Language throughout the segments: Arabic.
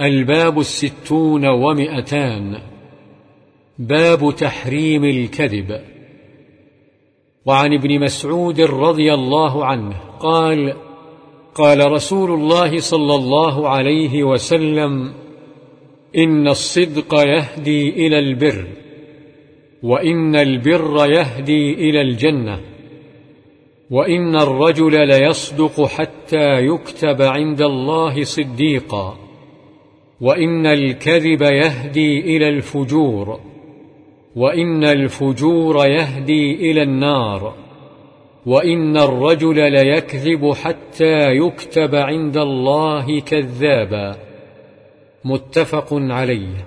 الباب الستون ومئتان. باب تحريم الكذب. وعن ابن مسعود رضي الله عنه قال قال رسول الله صلى الله عليه وسلم إن الصدق يهدي إلى البر وإن البر يهدي إلى الجنة وإن الرجل ليصدق حتى يكتب عند الله صديقاً. وإن الكذب يهدي إلى الفجور وإن الفجور يهدي إلى النار وإن الرجل ليكذب حتى يكتب عند الله كذابا. متفق عليه.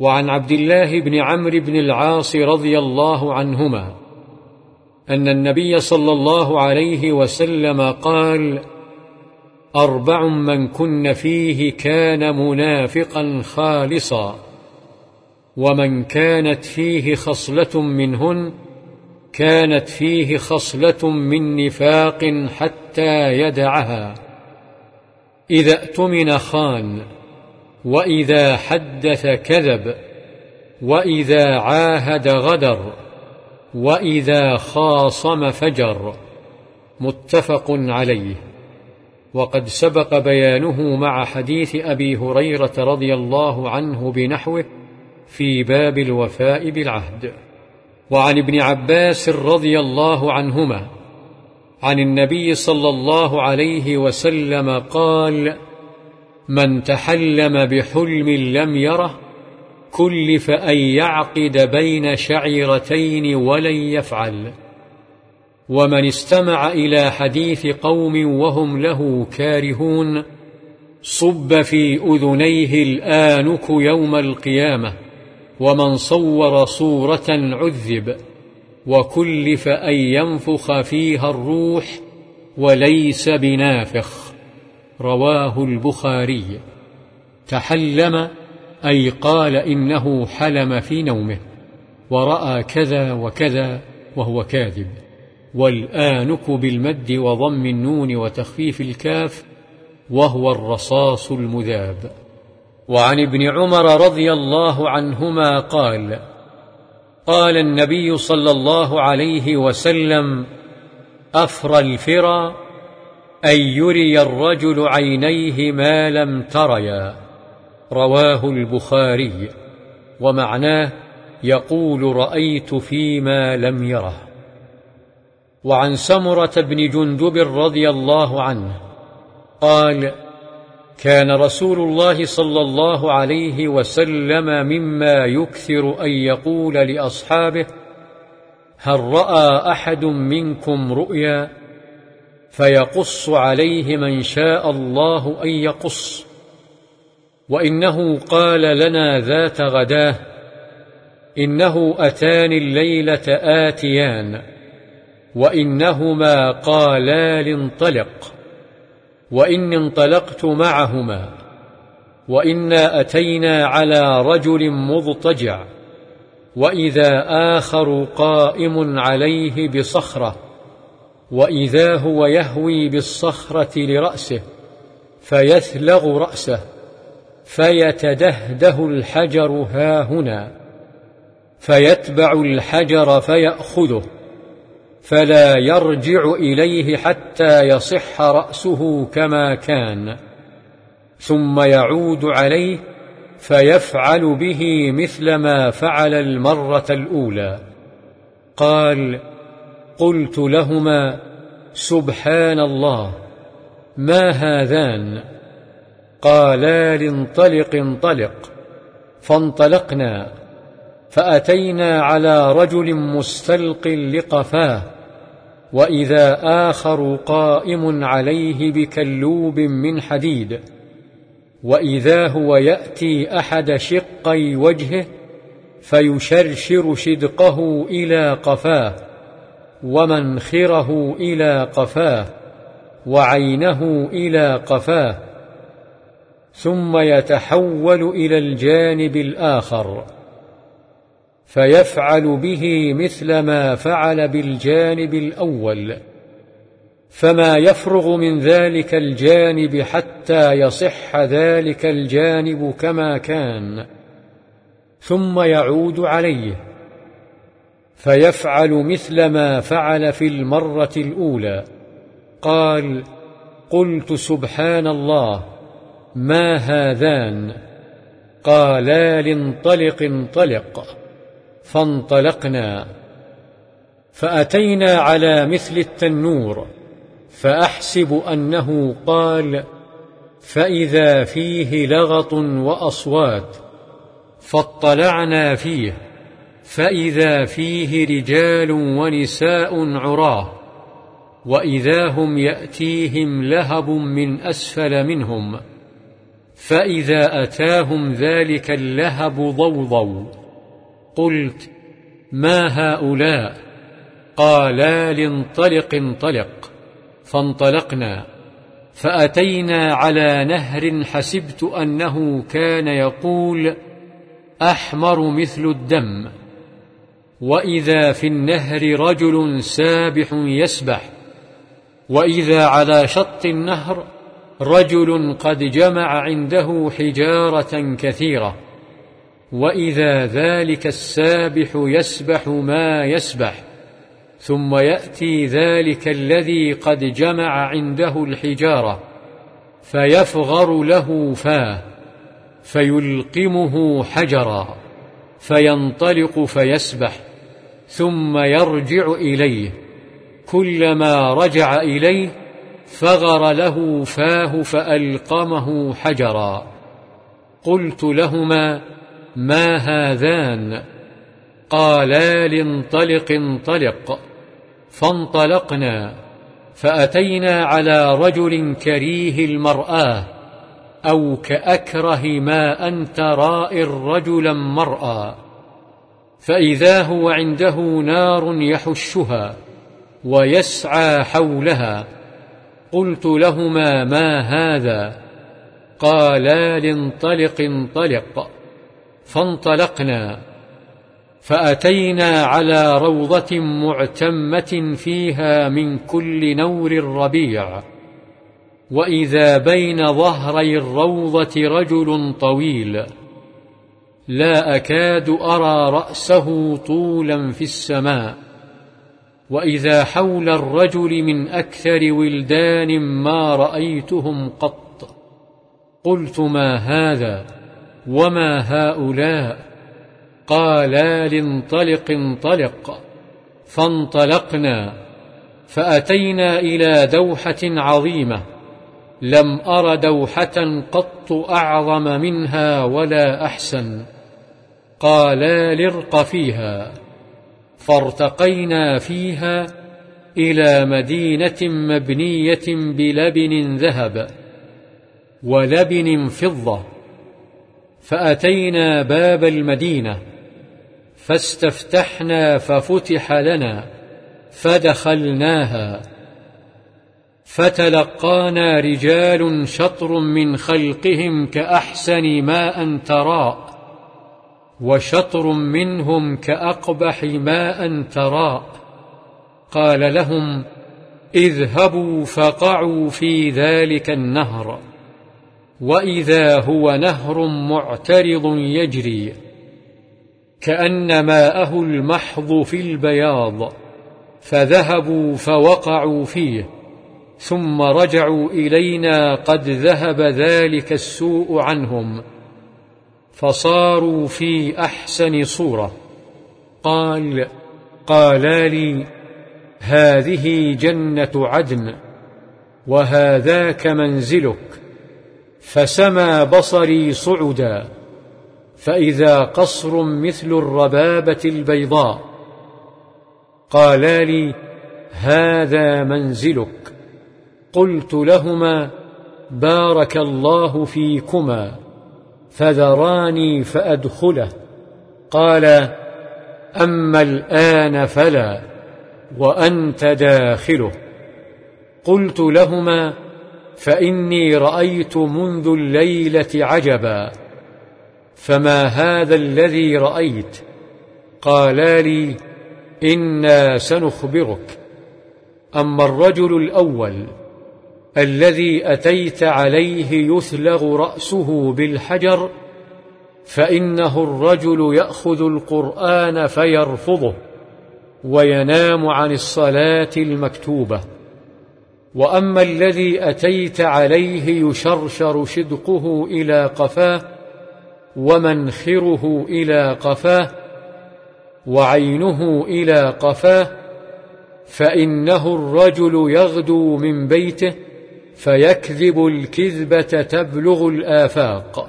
وعن عبد الله بن عمرو بن العاص رضي الله عنهما أن النبي صلى الله عليه وسلم قال أربع من كن فيه كان منافقا خالصا ومن كانت فيه خصلة منهن كانت فيه خصلة من نفاق حتى يدعها. إذا اؤتمن خان وإذا حدث كذب وإذا عاهد غدر وإذا خاصم فجر. متفق عليه. وقد سبق بيانه مع حديث أبي هريرة رضي الله عنه بنحوه في باب الوفاء بالعهد. وعن ابن عباس رضي الله عنهما عن النبي صلى الله عليه وسلم قال من تحلم بحلم لم يره كلف أن يعقد بين شعيرتين ولن يفعل. ومن استمع إلى حديث قوم وهم له كارهون صب في أذنيه الآنك يوم القيامة ومن صور صورة عذب وكلف أن ينفخ فيها الروح وليس بنافخ. رواه البخاري. تحلم أي قال إنه حلم في نومه ورأى كذا وكذا وهو كاذب. والآنك بالمد وضم النون وتخفيف الكاف وهو الرصاص المذاب. وعن ابن عمر رضي الله عنهما قال قال النبي صلى الله عليه وسلم أفرى الفرى أن يري الرجل عينيه ما لم تريا. رواه البخاري. ومعناه يقول رأيت فيما لم يره. وعن سمرة بن جندب رضي الله عنه قال كان رسول الله صلى الله عليه وسلم مما يكثر أن يقول لأصحابه هل رأى أحد منكم رؤيا؟ فيقص عليه من شاء الله أن يقص. وإنه قال لنا ذات غداه إنه أتاني الليلة آتيان. وإنهما قالا لانطلق وإن انطلقت معهما. وإنا أتينا على رجل مضطجع. وإذا آخر قائم عليه بصخرة. وإذا هو يهوي بالصخرة لرأسه. فيثلغ رأسه. فيتدهده الحجر هاهنا فيتبع الحجر فيأخذه. فلا يرجع إليه حتى يصح رأسه كما كان. ثم يعود عليه فيفعل به مثل ما فعل المرة الأولى. قال قلت لهما سبحان الله ما هذان؟ قالا لانطلق انطلق. فانطلقنا فأتينا على رجل مستلق لقفاه. وإذا آخر قائم عليه بكلوب من حديد. وإذا هو يأتي أحد شقي وجهه فيشرشر شدقه إلى قفاه ومنخره إلى قفاه وعينه إلى قفاه ثم يتحول إلى الجانب الآخر. فيفعل به مثل ما فعل بالجانب الأول فما يفرغ من ذلك الجانب حتى يصح ذلك الجانب كما كان ثم يعود عليه فيفعل مثل ما فعل في المرة الأولى قال قلت سبحان الله ما هذان؟ قالا لانطلق انطلق. فانطلقنا فأتينا على مثل التنور فأحسب أنه قال فإذا فيه لغط وأصوات فاطلعنا فيه فإذا فيه رجال ونساء عراه وإذا هم يأتيهم لهب من أسفل منهم فإذا أتاهم ذلك اللهب ضوضوا. قلت ما هؤلاء؟ قالا لانطلق انطلق. فانطلقنا. فأتينا على نهر حسبت أنه كان يقول أحمر مثل الدم. وإذا في النهر رجل سابح يسبح. وإذا على شط النهر رجل قد جمع عنده حجارة كثيرة. وإذا ذلك السابح يسبح ما يسبح ثم يأتي ذلك الذي قد جمع عنده الحجارة فيفغر له فاه فيلقمه حجرا فينطلق فيسبح ثم يرجع إليه كلما رجع إليه فغر له فاه فألقمه حجرا قلت لهما ما هذان؟ قالا لانطلق انطلق. فانطلقنا فأتينا على رجل كريه المرآة أو كأكره ما أنت رائر رجلا مرأى فإذا هو عنده نار يحشها ويسعى حولها. قلت لهما ما هذا؟ قالا لانطلق انطلق. فانطلقنا فأتينا على روضة معتمة فيها من كل نور الربيع وإذا بين ظهري الروضة رجل طويل لا أكاد أرى رأسه طولا في السماء. وإذا حول الرجل من أكثر ولدان ما رأيتهم قط قلت ما هذا؟ وما هؤلاء قالا لانطلق انطلق فانطلقنا فأتينا إلى دوحة عظيمة لم أر دوحة قط أعظم منها ولا أحسن قالا لارق فيها فارتقينا فيها إلى مدينة مبنية بلبن ذهب ولبن فضة فأتينا باب المدينة فاستفتحنا ففتح لنا فدخلناها. فتلقانا رجال شطر من خلقهم كأحسن ماء تراء وشطر منهم كأقبح ماء تراء. قال لهم اذهبوا فقعوا في ذلك النهر. وإذا هو نهر معترض يجري كأن ماءه المحض في البياض فذهبوا فوقعوا فيه ثم رجعوا إلينا قد ذهب ذلك السوء عنهم فصاروا في أحسن صورة. قال قالا لي هذه جنة عدن وهذاك منزلك. فسمى بصري صعدا فإذا قصر مثل الربابة البيضاء. قالا لي هذا منزلك. قلت لهما بارك الله فيكما فذراني فأدخله. قال أما الآن فلا وأنت داخله. قلت لهما فإني رأيت منذ الليلة عجبا فما هذا الذي رأيت؟ قالا لي إنا سنخبرك. أما الرجل الأول الذي أتيت عليه يثلغ رأسه بالحجر فإنه الرجل يأخذ القرآن فيرفضه وينام عن الصلاة المكتوبة. وأما الذي أتيت عليه يشرشر شدقه إلى قفاه ومنخره إلى قفاه وعينه إلى قفاه فإنه الرجل يغدو من بيته فيكذب الكذبة تبلغ الآفاق.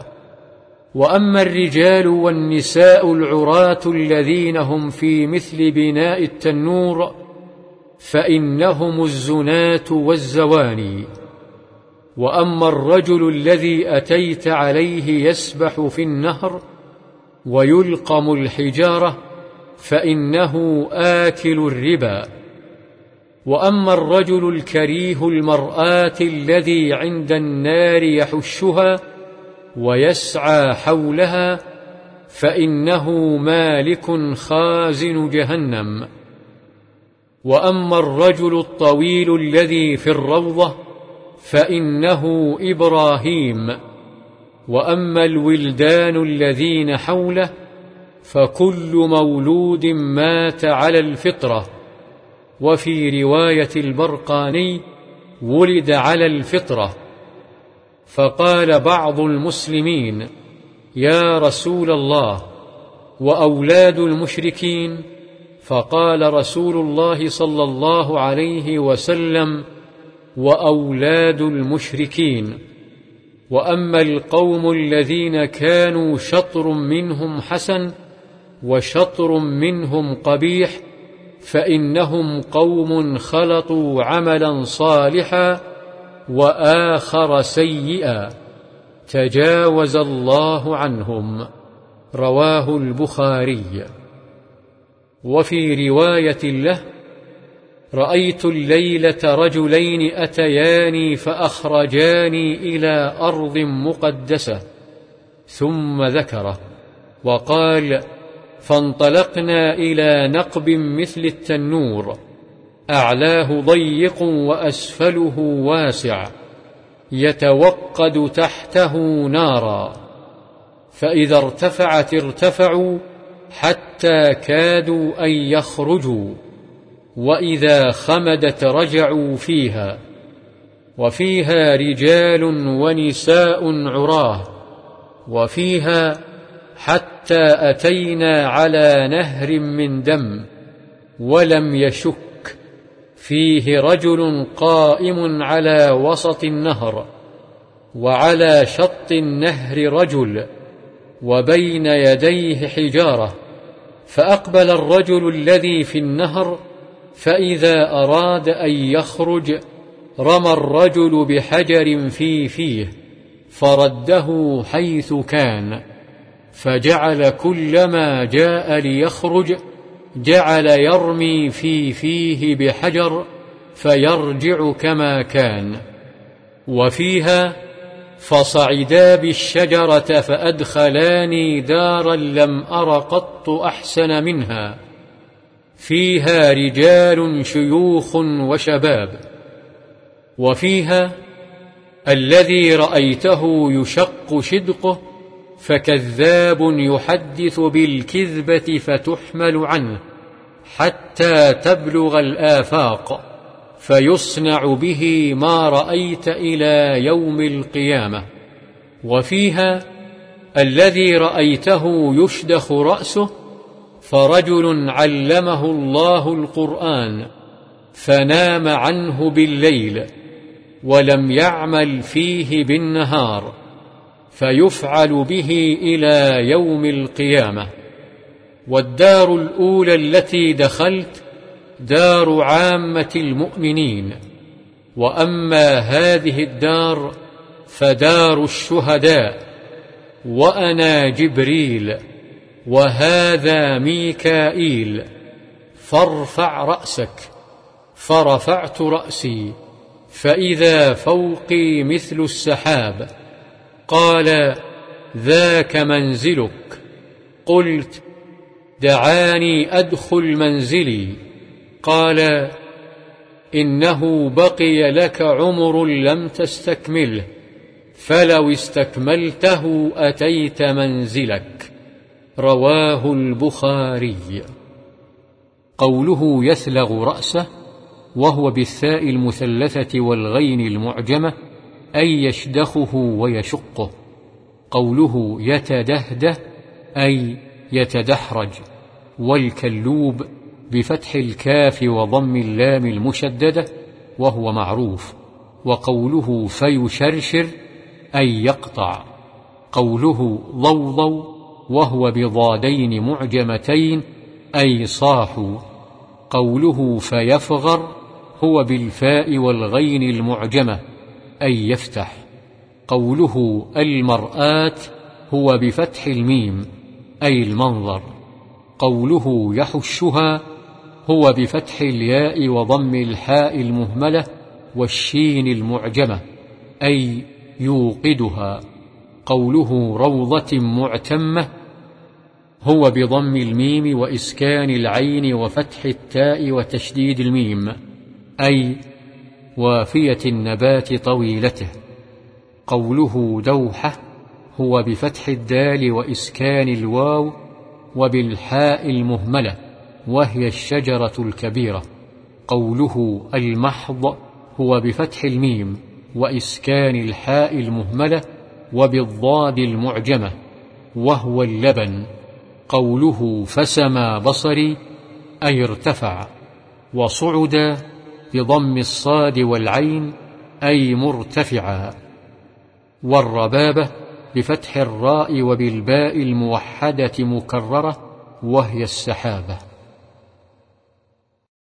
وأما الرجال والنساء العراة الذين هم في مثل بناء التنور فإنهم الزنات والزواني. وأما الرجل الذي أتيت عليه يسبح في النهر ويلقم الحجارة فإنه آكل الربا. وأما الرجل الكريه المرآة الذي عند النار يحشها ويسعى حولها فإنه مالك خازن جهنم. وأما الرجل الطويل الذي في الروضة فإنه إبراهيم. وأما الولدان الذين حوله فكل مولود مات على الفطرة. وفي رواية البرقاني ولد على الفطرة. فقال بعض المسلمين يا رسول الله وأولاد المشركين فقال رسول الله صلى الله عليه وسلم وأولاد المشركين. وأما القوم الذين كانوا شطر منهم حسن وشطر منهم قبيح فإنهم قوم خلطوا عملا صالحا وآخر سيئا تجاوز الله عنهم. رواه البخاري. وفي رواية له رأيت الليلة رجلين أتياني فأخرجاني إلى أرض مقدسة ثم ذكره وقال فانطلقنا إلى نقب مثل التنور أعلاه ضيق وأسفله واسع يتوقد تحته نارا فإذا ارتفعت ارتفعوا حتى كادوا أن يخرجوا وإذا خمدت رجعوا فيها وفيها رجال ونساء عراه وفيها حتى أتينا على نهر من دم ولم يشك فيه رجل قائم على وسط النهر وعلى شط النهر رجل وبين يديه حجارة فأقبل الرجل الذي في النهر فإذا أراد أن يخرج رمى الرجل بحجر في فيه فرده حيث كان فجعل كلما جاء ليخرج جعل يرمي في فيه بحجر فيرجع كما كان. وفيها فصعدا بالشجرة فأدخلاني دارا لم أر قط أحسن منها. فيها رجال شيوخ وشباب. وفيها الذي رأيته يشق شدقه فكذاب يحدث بالكذبة فتحمل عنه حتى تبلغ الآفاق. فيصنع به ما رأيت إلى يوم القيامة. وفيها الذي رأيته يشدخ رأسه فرجل علمه الله القرآن فنام عنه بالليل ولم يعمل فيه بالنهار فيفعل به إلى يوم القيامة. والدار الأولى التي دخلت دار عامة المؤمنين. وأما هذه الدار فدار الشهداء. وأنا جبريل وهذا ميكائيل. فارفع رأسك. فرفعت رأسي. فإذا فوقي مثل السحاب. قال ذاك منزلك. قلت دعاني أدخل منزلي. قال إنه بقي لك عمر لم تستكمله فلو استكملته أتيت منزلك رواه البخاري. قوله يثلغ رأسه وهو بالثاء المثلثة والغين المعجمة أي يشدخه ويشقه. قوله يتدهده أي يتدحرج والكلوب بفتح الكاف وضم اللام المشددة وهو معروف وقوله فيشرشر أي يقطع قوله ضوضو وهو بضادين معجمتين أي صاحوا قوله فيفغر هو بالفاء والغين المعجمة أي يفتح قوله المرآة هو بفتح الميم أي المنظر قوله يحشها هو بفتح الياء وضم الحاء المهملة والشين المعجمة أي يوقدها. قوله روضة معتمة هو بضم الميم وإسكان العين وفتح التاء وتشديد الميم أي وافية النبات طويلته. قوله دوحة هو بفتح الدال وإسكان الواو وبالحاء المهملة وهي الشجرة الكبيرة. قوله المحض هو بفتح الميم وإسكان الحاء المهملة وبالضاد المعجمة وهو اللبن. قوله فسما بصري أي ارتفع. وصعد بضم الصاد والعين أي مرتفعا. والربابة بفتح الراء وبالباء الموحدة مكررة وهي السحابة.